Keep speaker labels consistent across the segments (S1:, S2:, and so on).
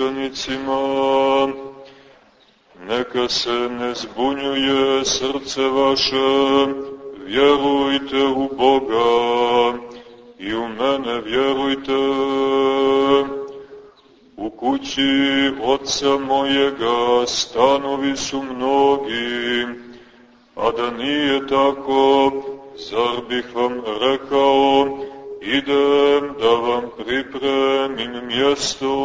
S1: učenicima, neka se ne zbunjuje srce vaše, vjerujte u Boga i u mene vjerujte. U kući oca mojega stanovi su mnogi, a da nije tako, zar bih vam rekao, idem da vam pripremim mjesto.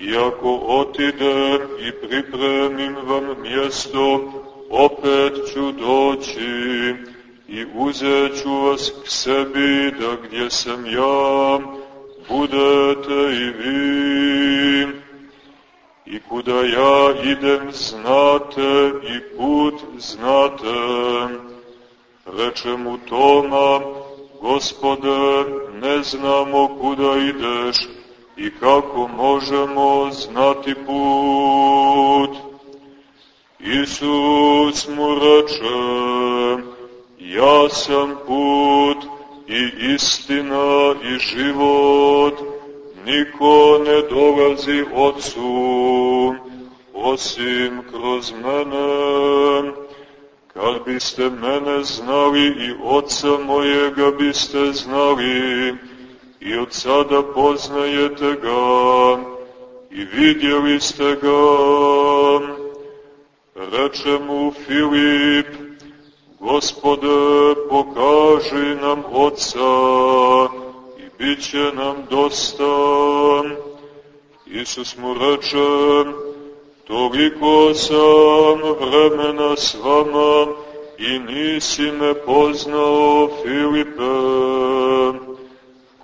S1: Iako otidem i pripremim vam mjesto, opet ću doći i uzet ću vas k sebi da gdje sam ja, budete i vi. I kuda ja idem znate i put znate. Reče mu Toma, Gospode, ne znamo kuda ideš i kako možemo znati put. Isus mu reče, ja sam put i istina i život, niko ne dolazi Otcu, osim kroz mene. Kad biste mene znali i Otca mojega biste znali, i od sada poznajete ga, i vidjeli ste ga. Reče mu Filip, Gospode, pokaži nam Otca, i bit će nam dosta. Isus mu reče, Toliko sam vremena s vama i nisi me poznao, Filipe.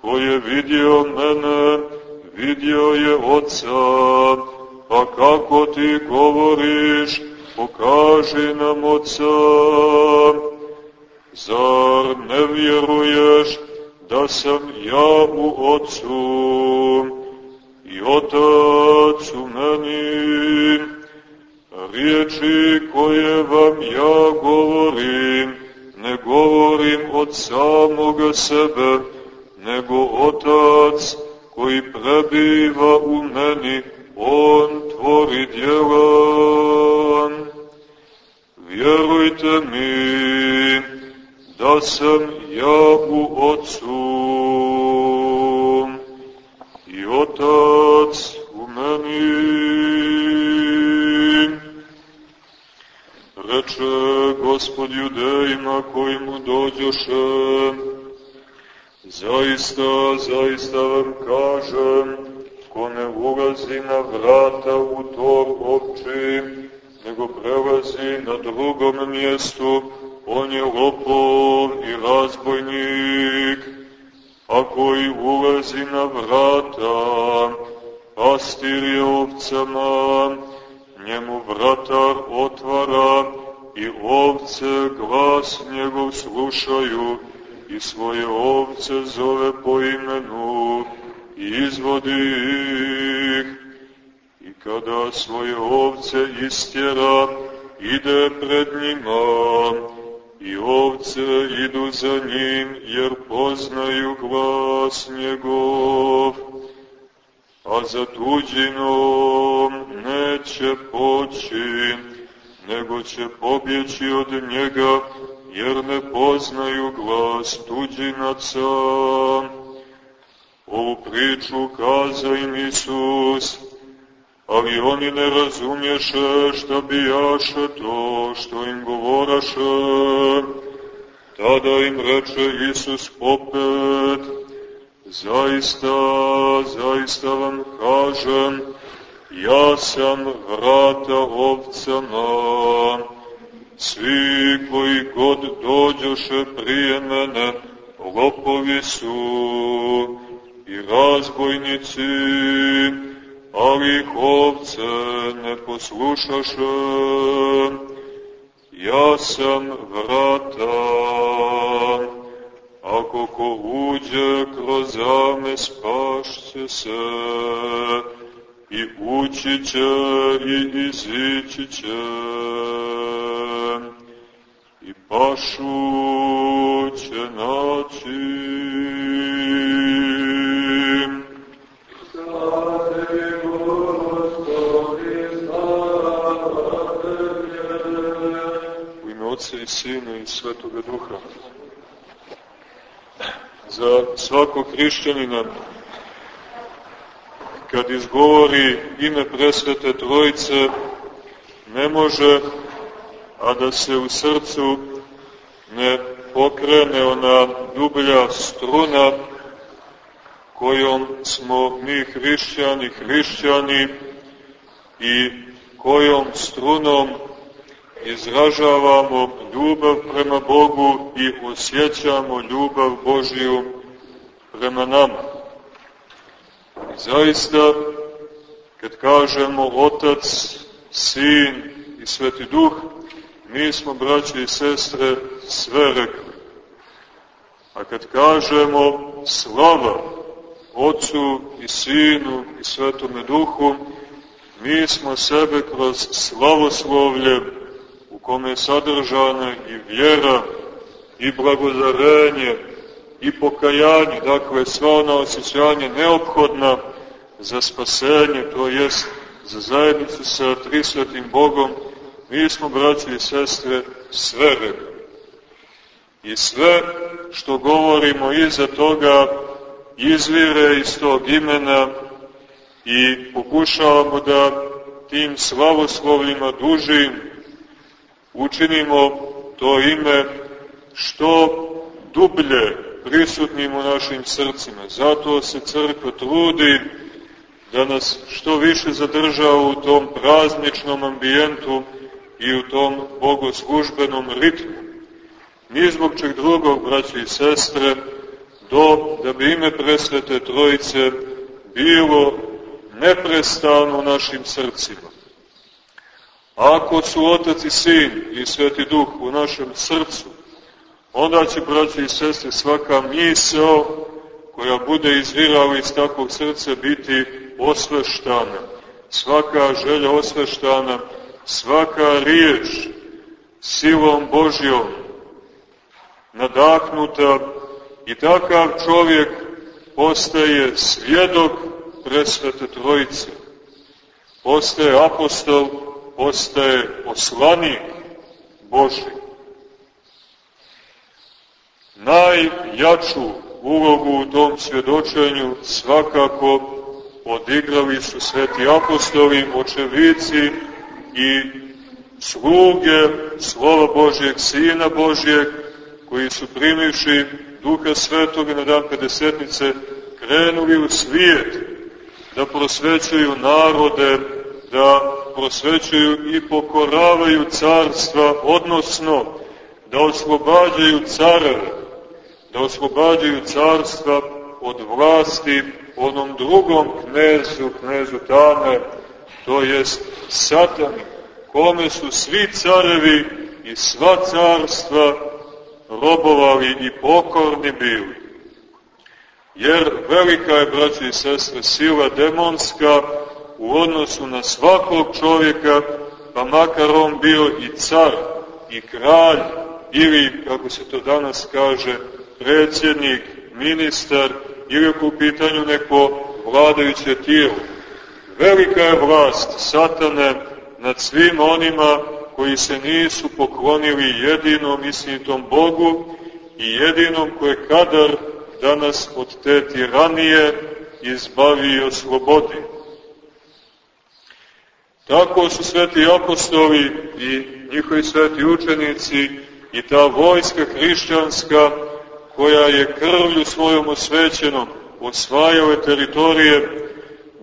S1: Ko je vidio mene, vidio je Otca, pa kako ti govoriš, pokaži nam Otca. Zar ne vjeruješ da sam ja u Otcu? I Otac u meni, riječi koje vam ja govorim, ne govorim od samoga sebe, nego Otac koji prebiva u meni, On tvori djela. Vjerujte mi da sam ja u Otcu Otac u meni. Reče gospod judejima koji mu dođoše, zaista, zaista vam kažem, ko ne ulazi na vrata u tor opći, nego prelazi na drugom mjestu, on je lopov i razbojnik, a koji ulazi na vrata, pastir je ovcama, njemu vratar otvara i ovce glas njegov slušaju i svoje ovce zove po imenu i izvodi ih. I kada svoje ovce istjera, ide pred njima, i ovce idu za njim, jer poznaju glas njegov, a za tuđinom neće poći, nego će pobjeći od njega, jer ne poznaju glas tuđinaca. Ovu priču kaza im Isus, ali oni ne razumješe šta bijaše to što im govoraše. Tada im reče Isus opet, zaista, zaista vam kažem, ja sam vrata ovcama. Svi koji god dođoše prije mene, lopovi su i razbojnici, ali ih ovce ne poslušaše. Ja sam vrata, ako ko uđe kroz zame spašće se, i ući će i izići će, i pašu će naći. Svetoga Duha. Za svakog hrišćanina, kad izgovori ime presvete Trojice, ne može, a da se u srcu ne pokrene ona dublja struna kojom smo mi hrišćani, hrišćani i kojom strunom izražavamo ljubav prema Bogu i osjećamo ljubav Božiju prema nama. I zaista, kad kažemo Otac, Sin i Sveti Duh, mi smo, braće i sestre, sve rekli. A kad kažemo slava Otcu i Sinu i Svetome Duhu, mi smo sebe kroz slavoslovlje u kome je sadržana i vjera, i blagodarenje, i pokajanje, dakle sva ona osjećanja neophodna za spasenje, to jest za zajednicu sa Trisvetim Bogom, mi smo, braći i sestre, sve rekli. I sve što govorimo iza toga izvire iz tog imena i pokušavamo da tim slavoslovljima dužim učinimo to ime što dublje prisutnim u našim srcima. Zato se crkva trudi da nas što više zadržava u tom prazničnom ambijentu i u tom bogoslužbenom ritmu. Ni zbog čeg drugog, braći i sestre, do da bi ime presvete trojice bilo neprestano u našim srcima. Ako su Otac i Sin i Sveti Duh u našem srcu, onda će, braći i sestre, svaka misao koja bude izvirala iz takvog srca biti osveštana, svaka želja osveštana, svaka riječ silom Božjom nadahnuta i takav čovjek postaje svjedok presvete trojice, postaje apostol, postaje poslanik Boži. Najjaču ulogu u tom svjedočenju svakako odigrali su sveti apostoli, očevici i sluge slova Božjeg, Sina Božjeg, koji su primivši Duha Svetoga na dan Pedesetnice, krenuli u svijet da prosvećuju narode, da prosvećuju i pokoravaju carstva, odnosno da oslobađaju careve, da oslobađaju carstva od vlasti onom drugom knezu, knezu Tame, to jest satani, kome su svi carevi i sva carstva robovali i pokorni bili. Jer velika je, braći i sestre, sila demonska u odnosu na svakog čovjeka, pa makar on bio i car, i kralj, ili, kako se to danas kaže, predsjednik, ministar, ili u pitanju neko vladajuće tijelo. Velika je vlast satane nad svim onima koji se nisu poklonili jedinom istinitom Bogu i jedinom koje kadar danas od te tiranije izbavi i oslobodi. Tako su sveti apostoli i njihovi sveti učenici i ta vojska hrišćanska koja je krvlju svojom osvećenom osvajale teritorije,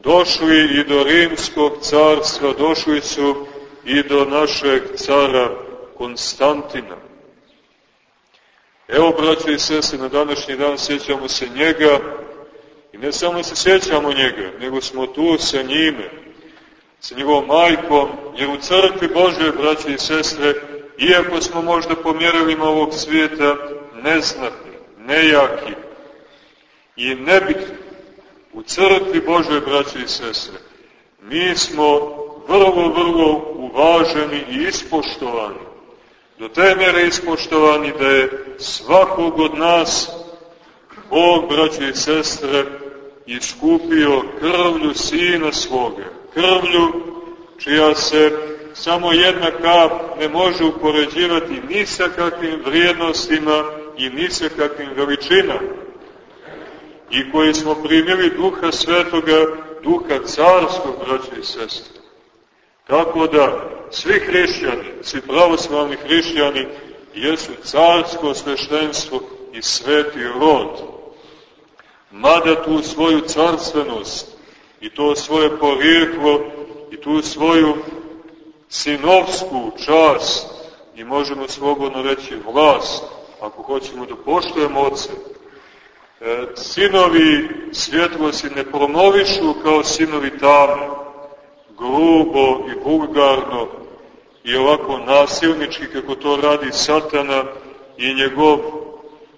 S1: došli i do rimskog carstva, došli su i do našeg cara Konstantina. Evo, braće i sese, na današnji dan sjećamo se njega i ne samo se sjećamo njega, nego smo tu sa njime, sa njegovom majkom, jer u crkvi Božje, braće i sestre, iako smo možda po ovog svijeta neznatni, nejaki i nebitni, u crkvi Božje, braće i sestre, mi smo vrlo, vrlo uvaženi i ispoštovani. Do te mere ispoštovani da je svakog od nas Bog, braće i sestre, iskupio krvlju Sina svoga, krvlju čija se samo jedna kap ne može upoređivati ni sa kakvim vrijednostima i ni sa kakvim veličinama. I koji smo primili duha svetoga, duha carskog, braće i sestre. Tako da, svi hrišćani, svi pravoslavni hrišćani, jesu carsko sveštenstvo i sveti rod. Mada tu svoju carstvenost i to svoje porijeklo i tu svoju sinovsku čast i možemo slobodno reći vlast, ako hoćemo da poštujemo oce, e, sinovi svjetlosti ne promovišu kao sinovi tame, grubo i vulgarno i ovako nasilnički kako to radi satana i njegov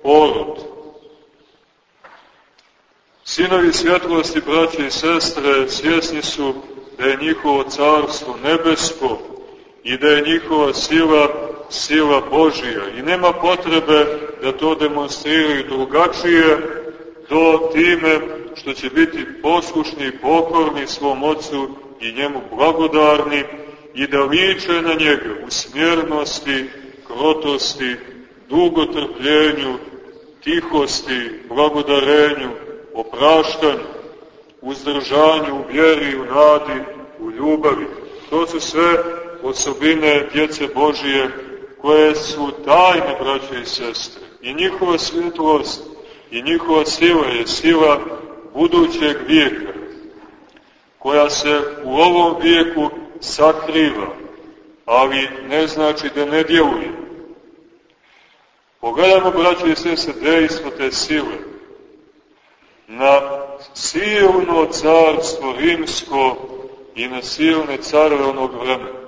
S1: porod. Sinovi svjetlosti, braće i sestre, svjesni su da je njihovo carstvo nebesko i da je njihova sila sila Božija. I nema potrebe da to demonstriraju drugačije do time što će biti poslušni i pokorni svom ocu i njemu blagodarni i da liče na njega u smjernosti, krotosti, dugotrpljenju, tihosti, blagodarenju, opraštanju, uzdržanju, u vjeri, u nadi, u ljubavi. To su sve osobine djece Božije koje su tajne, braće i sestre. I njihova svjetlost i njihova sila je sila budućeg vijeka, koja se u ovom vijeku sakriva, ali ne znači da ne djeluje. Pogledajmo, braće i sestre, dejstvo te sile na silno carstvo rimsko i na silne carve onog vremena.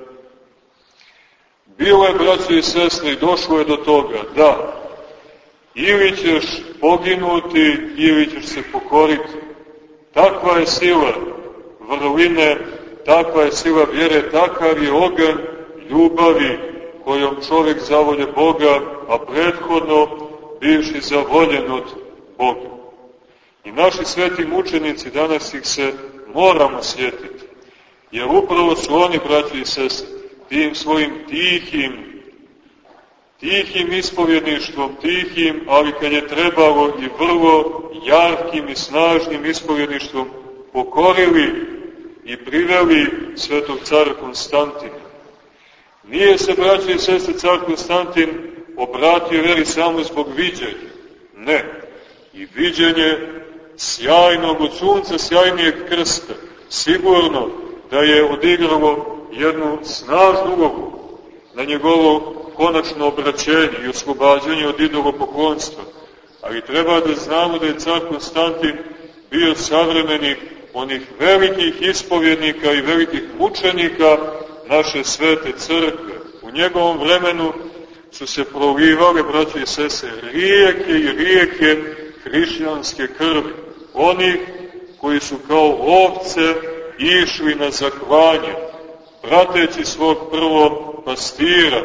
S1: Bilo je, braće i sestre, i došlo je do toga da ili ćeš poginuti, ili ćeš se pokoriti. Takva je sila vrline, takva je sila vjere, takav je ogan ljubavi kojom čovjek zavolje Boga, a prethodno bivši zavoljen od Boga. I naši sveti mučenici, danas ih se moramo sjetiti, jer upravo su oni, braći i sestre, tim svojim tihim, tihim ispovjedništvom, tihim, ali kad je trebalo i vrlo jarkim i snažnim ispovjedništvom, pokorili i priveli svetog cara Konstantina. Nije se, braći i sestre, car Konstantin obratio veri samo zbog viđenja. Ne. I viđenje sjajnog od sunca, sjajnijeg krsta, sigurno da je odigralo jednu snažnu ulogu na njegovo konačno obraćenje i oslobađanje od idolopoklonstva. Ali treba da znamo da je car Konstantin bio savremenik onih velikih ispovjednika i velikih mučenika naše svete crkve. U njegovom vremenu su se prolivale, braće i sese, rijeke i rijeke hrišćanske krvi. Oni koji su kao ovce išli na zakvanje, prateći svog prvo pastira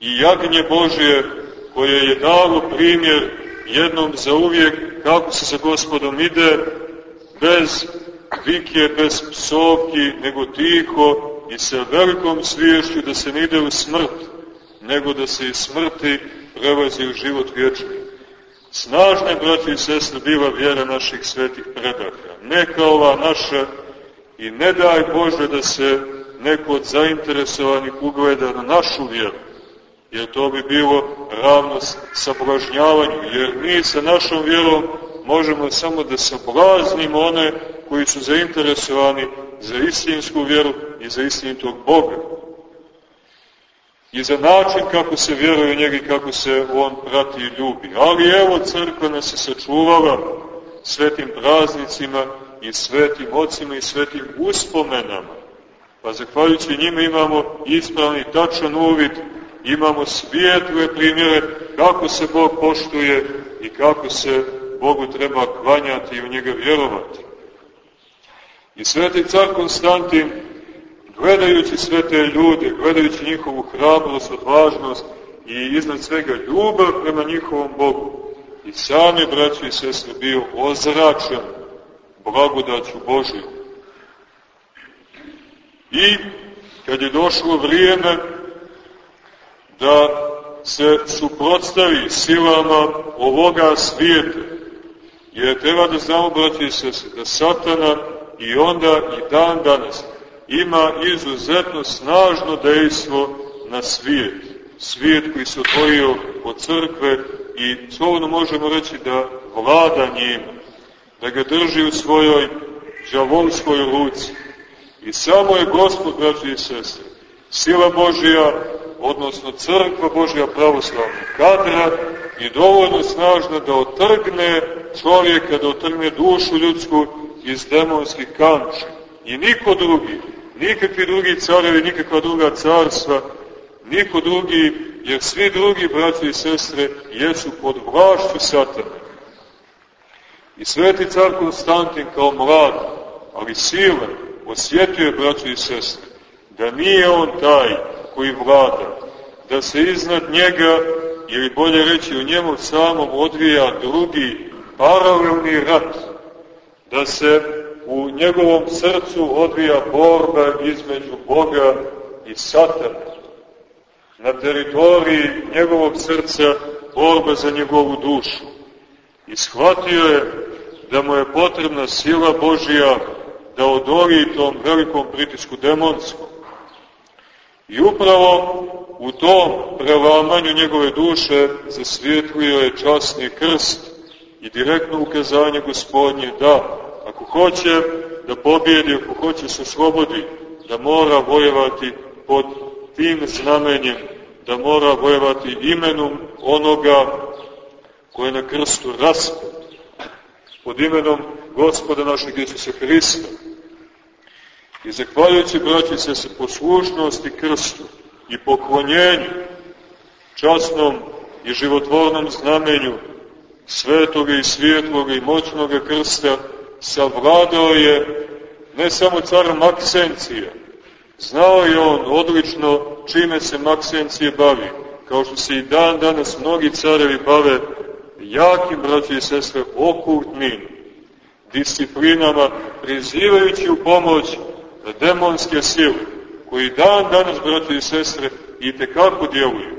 S1: i jagnje Božije koje je dalo primjer jednom za uvijek kako se sa gospodom ide bez vike, bez psovki, nego tiho i sa velikom sviješću da se ne ide u smrt, nego da se iz smrti prelazi u život vječni. Snažna, braći i sestre, bila vjera naših svetih predaha. Ne kao ova naša i ne daj Bože da se neko od zainteresovanih ugleda na našu vjeru, jer to bi bilo ravno sablažnjavanju, jer mi sa našom vjerom možemo samo da sablaznimo one koji su zainteresovani za istinsku vjeru i za istinitog Boga. I za način kako se vjeruje u njega i kako se on prati i ljubi. Ali evo crkva nas je sačuvala svetim praznicima i svetim ocima i svetim uspomenama. Pa zahvaljujući njima imamo ispravni tačan uvid, imamo svijetle primjere kako se Bog poštuje i kako se Bogu treba kvanjati i u njega vjerovati. I sveti car Konstantin, gledajući sve te ljude, gledajući njihovu hrabrost, odvažnost i iznad svega ljubav prema njihovom Bogu, i sam je, braći i sestre, bio ozračen blagodaću Božiju. I kad je došlo vrijeme da se suprotstavi silama ovoga svijeta. Jer treba da znamo, braći i sese, da satana i onda i dan danas ima izuzetno snažno dejstvo na svijet. Svijet koji se otvorio od crkve i slovno možemo reći da vlada njima, da ga drži u svojoj džavolskoj ruci. I samo je Gospod, braći i sestre, sila Božija, odnosno crkva Božja pravoslavna kadra i dovoljno snažna da otrgne čovjeka, da otrgne dušu ljudsku iz demonskih kamča. I niko drugi, nikakvi drugi carevi, nikakva druga carstva, niko drugi, jer svi drugi braći i sestre jesu pod vlašću satana. I sveti car Konstantin kao mlad, ali silan, osjetio je braći i sestre, da nije on taj koji vlada, da se iznad njega, ili bolje reći u njemu samom odvija drugi paralelni rat, da se u njegovom srcu odvija borba između Boga i Satana. Na teritoriji njegovog srca borba za njegovu dušu. I shvatio je da mu je potrebna sila Božija da odori tom velikom pritisku demonskom. I upravo u tom prelamanju njegove duše zasvjetlio je časni krst i direktno ukazanje gospodnje da ako hoće da pobjedi, ako hoće se slobodi, da mora vojevati pod tim znamenjem, da mora vojevati imenom onoga koje je na krstu raspet, pod imenom gospoda našeg Isusa Hrista. I zahvaljujući, braći se, se poslušnosti krstu i poklonjenju časnom i životvornom znamenju svetoga i svijetloga i moćnoga krsta, savladao je ne samo car Maksencija, znao je on odlično čime se Maksencije bavi, kao što se i dan danas mnogi carevi bave jakim, braći i sestre, okultnim disciplinama, prizivajući u pomoć demonske sile, koji dan danas, braći i sestre, i tekako djeluju.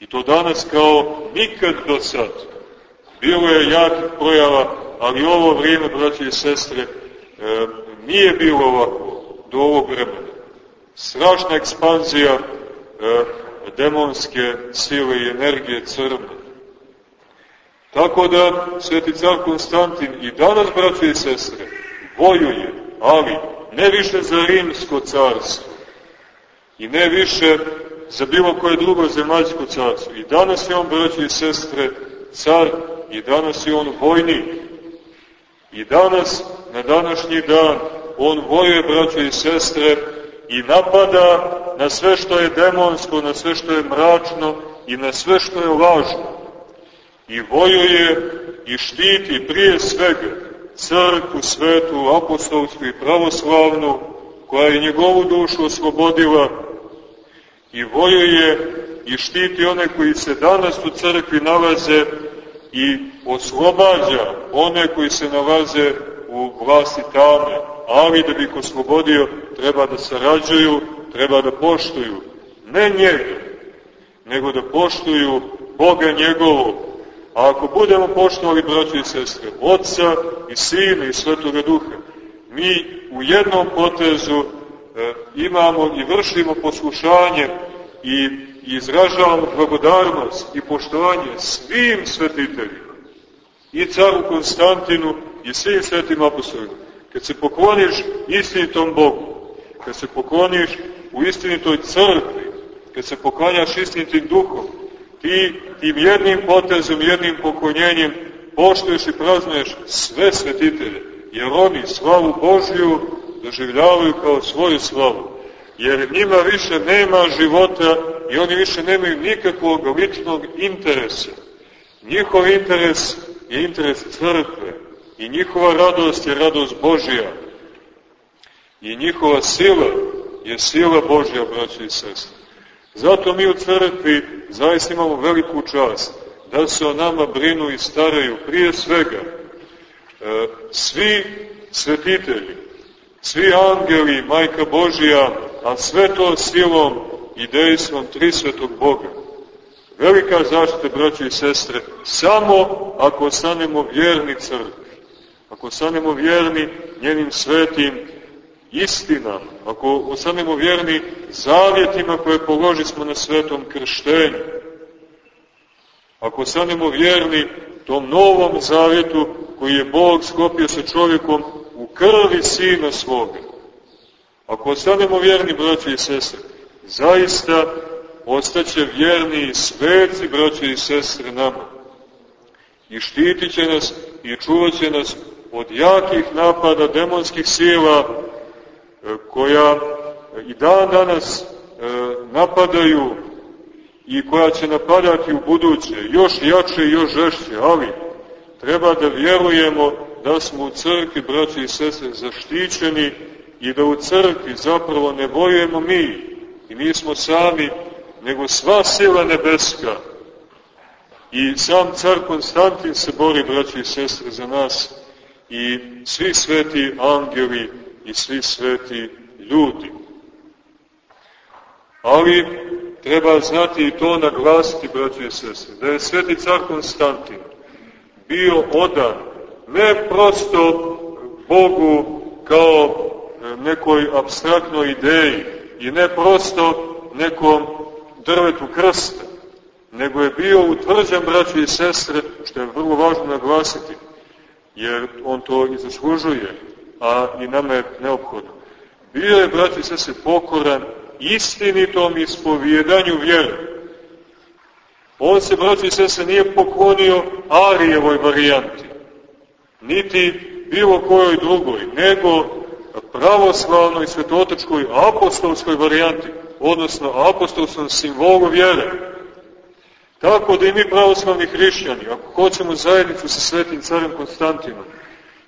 S1: I to danas kao nikad do sad. Bilo je jakih projava ali ovo vrijeme, braći i sestre, e, nije bilo ovako do ovog vremena. Strašna ekspanzija e, demonske sile i energije crne. Tako da sveti car Konstantin i danas, braći i sestre, vojuje, ali ne više za rimsko carstvo i ne više za bilo koje drugo zemaljsko carstvo. I danas je on, braći i sestre, car i danas je on vojnik I danas, na današnji dan, on voje, braćo i sestre, i napada na sve što je demonsko, na sve što je mračno i na sve što je lažno. I vojuje i štiti prije svega crkvu svetu, apostolsku i pravoslavnu, koja je njegovu dušu oslobodila i vojuje i štiti one koji se danas u crkvi nalaze i oslobađa one koji se nalaze u vlasti tame, ali da bi ih oslobodio treba da sarađuju, treba da poštuju ne njega, nego da poštuju Boga njegovog. A ako budemo poštovali, braći i sestre, Otca i Sina i Svetoga Duha, mi u jednom potezu e, imamo i vršimo poslušanje i izražavamo blagodarnost i poštovanje svim svetiteljima, i caru Konstantinu i svim svetim apostolima. Kad se pokloniš istinitom Bogu, kad se pokloniš u istinitoj crkvi, kad se poklanjaš istinitim duhom, ti tim jednim potezom, jednim poklonjenjem poštuješ i praznuješ sve svetitelje, jer oni slavu Božju doživljavaju kao svoju slavu jer njima više nema života i oni više nemaju nikakvog ličnog interesa. Njihov interes je interes crkve i njihova radost je radost Božja. I njihova sila je sila Božja, braći i sestri. Zato mi u crkvi zaista imamo veliku čast da se o nama brinu i staraju prije svega e, svi svetitelji, svi angeli, Majka Božja, a sve to silom i dejstvom Trisvetog Boga. Velika zaštita, braće i sestre, samo ako ostanemo vjerni crkvi, ako ostanemo vjerni njenim svetim istinama, ako ostanemo vjerni zavjetima koje položi smo na svetom krštenju, ako ostanemo vjerni tom novom zavjetu koji je Bog skopio sa čovjekom u krvi Sina svoga, ako ostanemo vjerni, braće i sestre, zaista ostaće vjerni sveci, braće i sestre, nama. I štitit će nas i čuvat će nas od jakih napada demonskih sila e, koja i dan danas e, napadaju i koja će napadati u buduće, još jače i još žešće, ali treba da vjerujemo da smo u crkvi, braći i sestre, zaštićeni i da u crkvi zapravo ne bojujemo mi i nismo sami, nego sva sila nebeska i sam car Konstantin se bori, braći i sestre, za nas i svi sveti angeli i svi sveti ljudi. Ali treba znati i to naglasiti, braći i sestre, da je sveti car Konstantin bio odan ne prosto Bogu kao nekoj abstraktnoj ideji i ne prosto nekom drvetu krsta, nego je bio utvrđen, braći i sestre, što je vrlo važno naglasiti, jer on to i zaslužuje, a i nama je neophodno. Bio je, braći i sestre, pokoran istinitom ispovjedanju vjeru. On se, braći i sestre, nije poklonio Arijevoj varijanti, niti bilo kojoj drugoj, nego pravoslavnoj svetotočkoj apostolskoj varijanti, odnosno apostolskom simbolu vjere. Tako da i mi pravoslavni hrišćani, ako hoćemo zajednicu sa svetim carem Konstantinom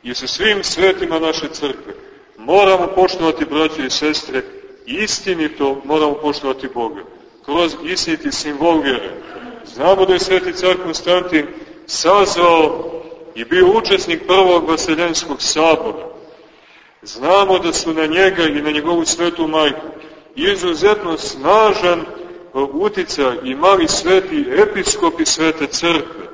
S1: i sa svim svetima naše crkve, moramo poštovati braće i sestre, istinito moramo poštovati Boga, kroz istiniti simbol vjere. Znamo da je sveti car Konstantin sazvao i bio učesnik prvog vaseljenskog sabora. Znamo da su na njega i na njegovu svetu majku izuzetno snažan utica imali sveti episkopi svete crkve.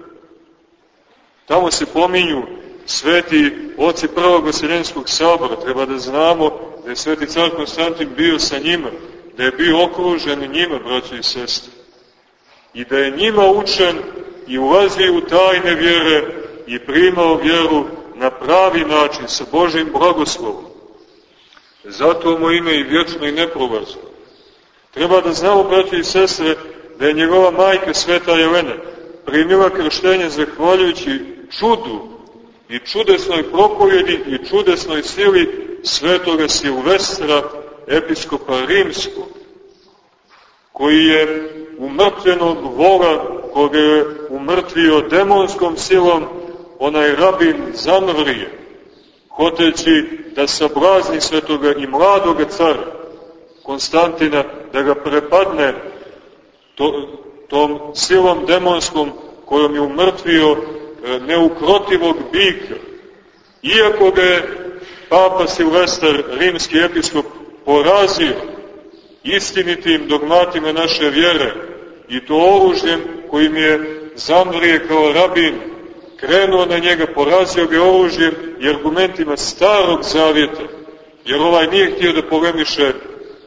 S1: Tamo se pominju sveti oci prvog vaseljenskog sabora. Treba da znamo da je sveti car Konstantin bio sa njima, da je bio okružen njima, braći i sestre. I da je njima učen i ulazio u tajne vjere i primao vjeru na pravi način, sa Božim blagoslovom. Zato mu ime i vječno i neprolazno. Treba da znamo, braći i sestre, da je njegova majka Sveta Jelena primila krštenje zahvaljujući čudu i čudesnoj propovjedi i čudesnoj sili svetoga Silvestra, episkopa Rimskog, koji je umrtvenog vola, koga je umrtvio demonskom silom, onaj rabin zamrlije, hoteći da sablazni svetoga i mladoga cara, Konstantina, da ga prepadne to, tom silom demonskom kojom je umrtvio e, neukrotivog bika. Iako ga je Papa Silvestar, rimski episkop, porazio istinitim dogmatima naše vjere i to oružjem kojim je zamrije kao rabin krenuo na njega, porazio ga oružjem i argumentima starog zavjeta, jer ovaj nije htio da polemiše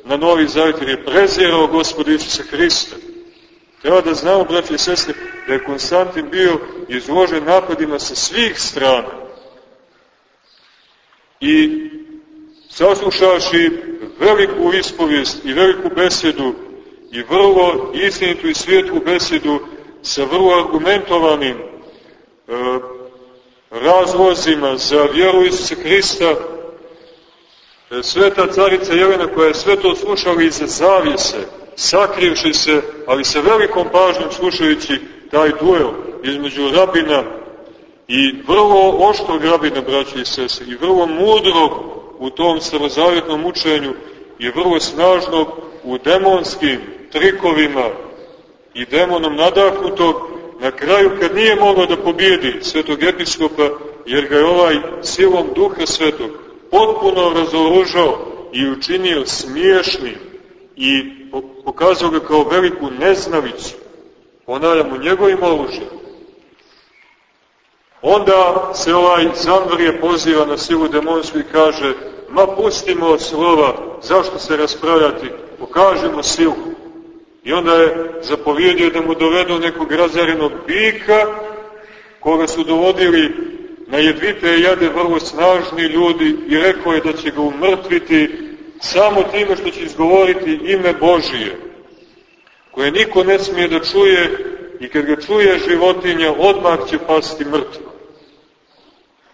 S1: na novi zavjet, jer je prezirao gospodu Isusa Hrista. Treba da znamo, braći i sestre, da je Konstantin bio izložen napadima sa svih strana. I saslušavši veliku ispovijest i veliku besedu i vrlo istinitu i svijetku besedu sa vrlo argumentovanim razlozima za vjeru Isusa Hrista, e, sveta carica Jelena koja je sve to slušala iza zavijese, sakrivši se, ali sa velikom pažnjom slušajući taj duel između rabina i vrlo oštrog rabina, braći i sese, i vrlo mudrog u tom starozavjetnom učenju i vrlo snažnog u demonskim trikovima i demonom nadahnutog, na kraju kad nije mogao da pobjedi svetog episkopa, jer ga je ovaj silom duha svetog potpuno razoružao i učinio smiješnim i pokazao ga kao veliku neznavicu, ponavljamo njegovim oružjem, onda se ovaj Zamvrije poziva na silu demonsku i kaže ma pustimo slova, zašto se raspravljati, pokažemo silu. I onda je zapovjedio da mu dovedu nekog razarenog bika, koga su dovodili na jedvite jade vrlo snažni ljudi i rekao je da će ga umrtviti samo time što će izgovoriti ime Božije, koje niko ne smije da čuje i kad ga čuje životinja, odmah će pasti mrtvo.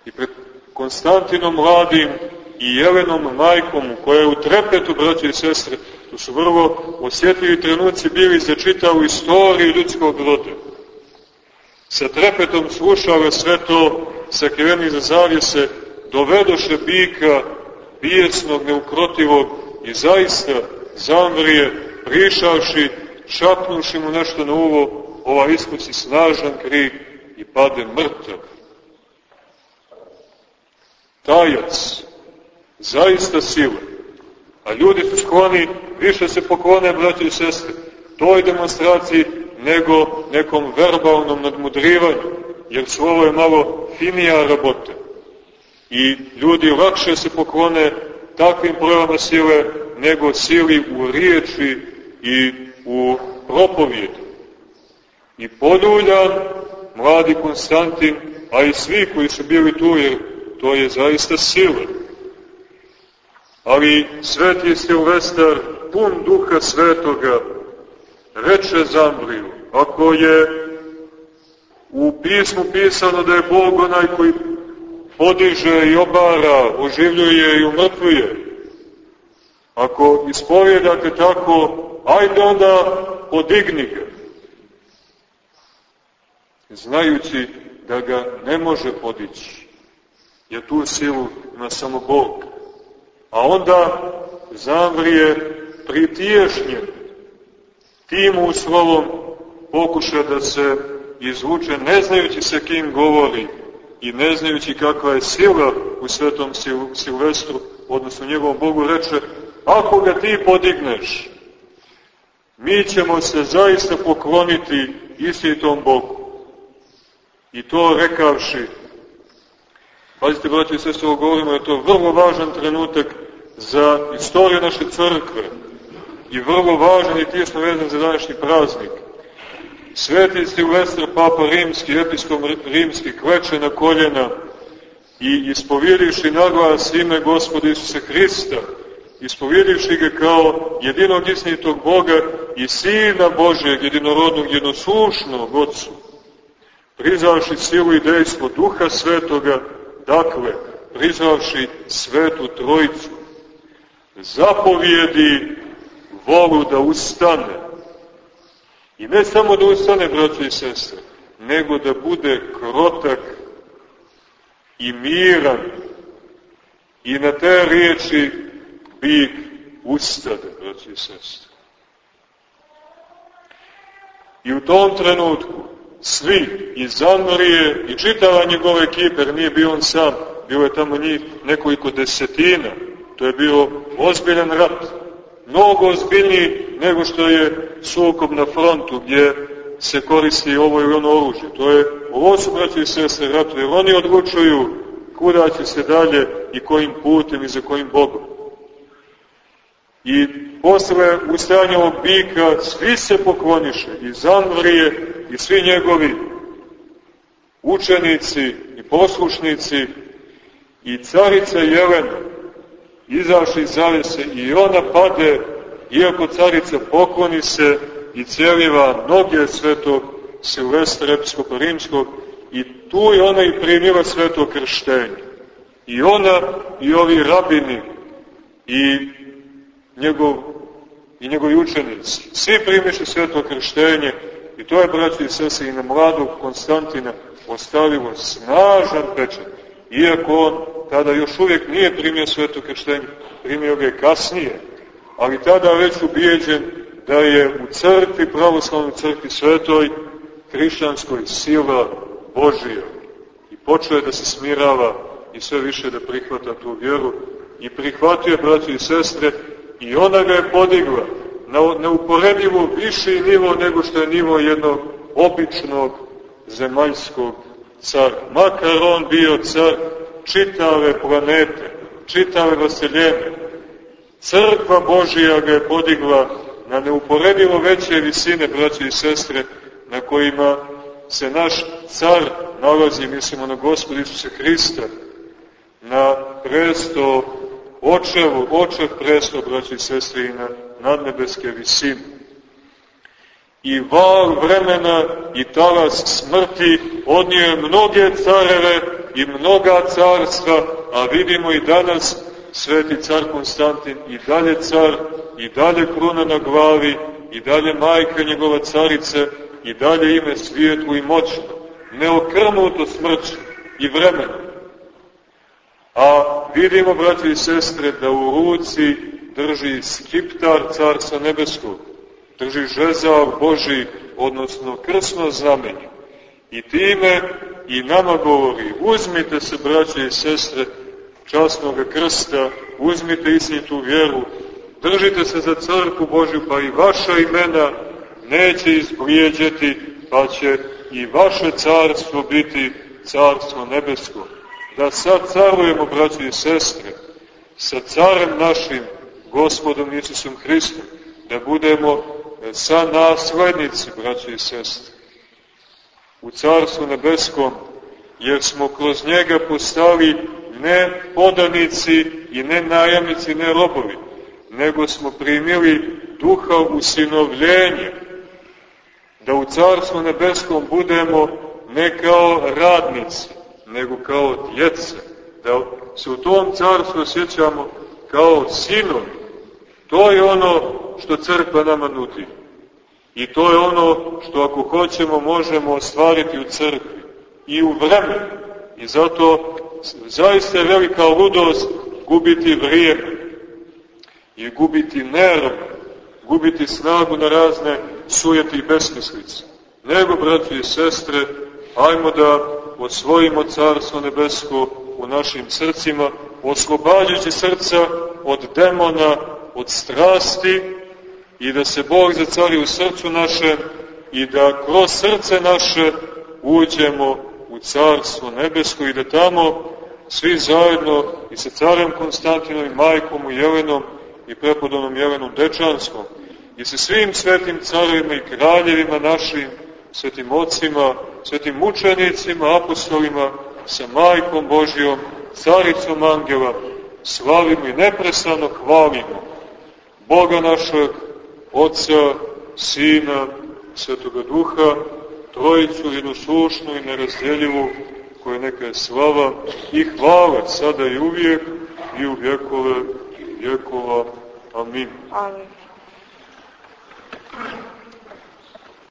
S1: I pred Konstantinom mladim i Jelenom majkom, koja je u trepetu, braće i sestre, to su vrlo osjetljivi trenuci bili za čitavu istoriju ljudskog roda. Sa trepetom slušale sve to, sakriveni za zavjese, dovedoše bika, bijesnog, neukrotivog i zaista zamvrije, prišavši, šapnuši mu nešto na uvo, ova iskuci snažan krik i pade mrtav. Tajac, zaista sile. A ljudi su skloni, više se poklone, braći i sestre, toj demonstraciji nego nekom verbalnom nadmudrivanju, jer slovo je malo finija rabota. I ljudi lakše se poklone takvim projevama sile nego sili u riječi i u propovjedi. I poljuljan, mladi Konstantin, a i svi koji su bili tu, jer to je zaista sila ali sveti Silvestar, pun duha svetoga, reče Zambriju, ako je u pismu pisano da je Bog onaj koji podiže i obara, oživljuje i umrtvuje, ako ispovjedate tako, ajde onda podigni ga. Znajući da ga ne može podići, jer tu silu ima samo Bog. A onda Zamvrije pritješnjen tim uslovom pokuša da se izvuče, ne znajući se kim govori i ne znajući kakva je sila u svetom Sil Silvestru, odnosno njegovom Bogu reče, ako ga ti podigneš, mi ćemo se zaista pokloniti istitom Bogu. I to rekavši, pazite, braći i ovo govorimo, je to vrlo važan trenutak za istoriju naše crkve i vrlo važan i tijesno vezan za današnji praznik. Sveti Silvestar, papa rimski, episkop rimski, kleče na koljena i ispovjediši naglas ime Gospoda Isusa Hrista, ispovjediši ga kao jedinog istinitog Boga i Sina Božeg, jedinorodnog, jednoslušnog Otcu, prizavši silu i dejstvo Duha Svetoga, dakle, prizavši Svetu Trojicu, zapovjedi volu da ustane. I ne samo da ustane, braći i sestre, nego da bude krotak i miran. I na te riječi bik ustade, braći i sestre. I u tom trenutku svi iz Anmarije i čitava njegove ekipe, jer nije bio on sam, bilo je tamo njih nekoliko desetina, To je bio ozbiljan rat. Mnogo ozbiljniji nego što je sukob na frontu gdje se koristi ovo ili ono oružje. To je, ovo su braći i sestre ratu, jer oni odlučuju kuda će se dalje i kojim putem i za kojim Bogom. I posle ustajanja ovog bika svi se pokloniše, i Zanvrije, i svi njegovi učenici i poslušnici, i carica Jelena, izašli iz zavese i ona pade, iako carica pokloni se i celiva noge svetog Silvestra Episkopa Rimskog i tu je ona i primila sveto krštenje. I ona i ovi rabini i njegov i njegovi učenici. Svi primiše sveto krštenje i to je, braći i sese, i na mladog Konstantina ostavilo snažan pečat. Iako on tada još uvijek nije primio sveto krštenje, primio ga je kasnije, ali tada već ubijeđen da je u crkvi, pravoslavnoj crkvi svetoj, hrišćanskoj sila Božija. I počeo je da se smirava i sve više da prihvata tu vjeru, i prihvatio braći i sestre i ona ga je podigla na neuporedivo viši nivo nego što je nivo jednog običnog zemaljskog cara. Makar on bio car čitave planete, čitave vaseljene, crkva Božija ga je podigla na neuporedivo veće visine, braće i sestre, na kojima se naš car nalazi, mislimo na gospod Isuse Hrista, na presto očevu, očev presto, braći i sestre, i na nadnebeske visine. I val vremena i talas smrti odnije mnoge careve i mnoga carstva, a vidimo i danas sveti car Konstantin i dalje car, i dalje kruna na glavi, i dalje majka njegova carice, i dalje ime svijetlu i moćno, neokrnuto smrću i vremenom. A vidimo, braći i sestre, da u ruci drži skiptar Carstva Nebeskog, drži žezav Boži, odnosno krsno znamenje. I time i nama govori, uzmite se, braće i sestre, časnog krsta, uzmite istinitu vjeru, držite se za crku Božju, pa i vaša imena neće izblijeđeti, pa će i vaše carstvo biti carstvo nebesko. Da sad carujemo, braći i sestre, sa carem našim, gospodom Isusom Hristom, da budemo sa naslednici, braći i sestre, u carstvu nebeskom, jer smo kroz njega postali ne podanici i ne najamnici, ne robovi, nego smo primili duha usinovljenja, da u Carstvu nebeskom budemo ne kao radnici, nego kao djece, da se u tom carstvu osjećamo kao sinovi. To je ono što crkva nama nudi. I to je ono što ako hoćemo možemo ostvariti u crkvi i u vremenu. I zato zaista je velika ludost gubiti vrijeme i gubiti nerv, gubiti snagu na razne sujeti i besmislice. Nego, braći i sestre, ajmo da osvojimo Carstvo Nebesko u našim srcima, oslobađajući srca od demona, od strasti i da se Bog zacari u srcu naše i da kroz srce naše uđemo u Carstvo Nebesko i da tamo svi zajedno i sa carem Konstantinom i majkom u Jelenom i prepodobnom Jelenom Dečanskom i sa svim svetim carevima i kraljevima našim, svetim ocima, svetim mučenicima, apostolima, sa majkom Božijom, caricom angela, slavimo i neprestano hvalimo Boga našeg, Oca, Sina, Svetoga Duha, Trojicu jednoslušnu i nerazdjeljivu, koja neka je slava i hvala sada i uvijek i u vjekove i vjekova. Amin.
S2: Amin.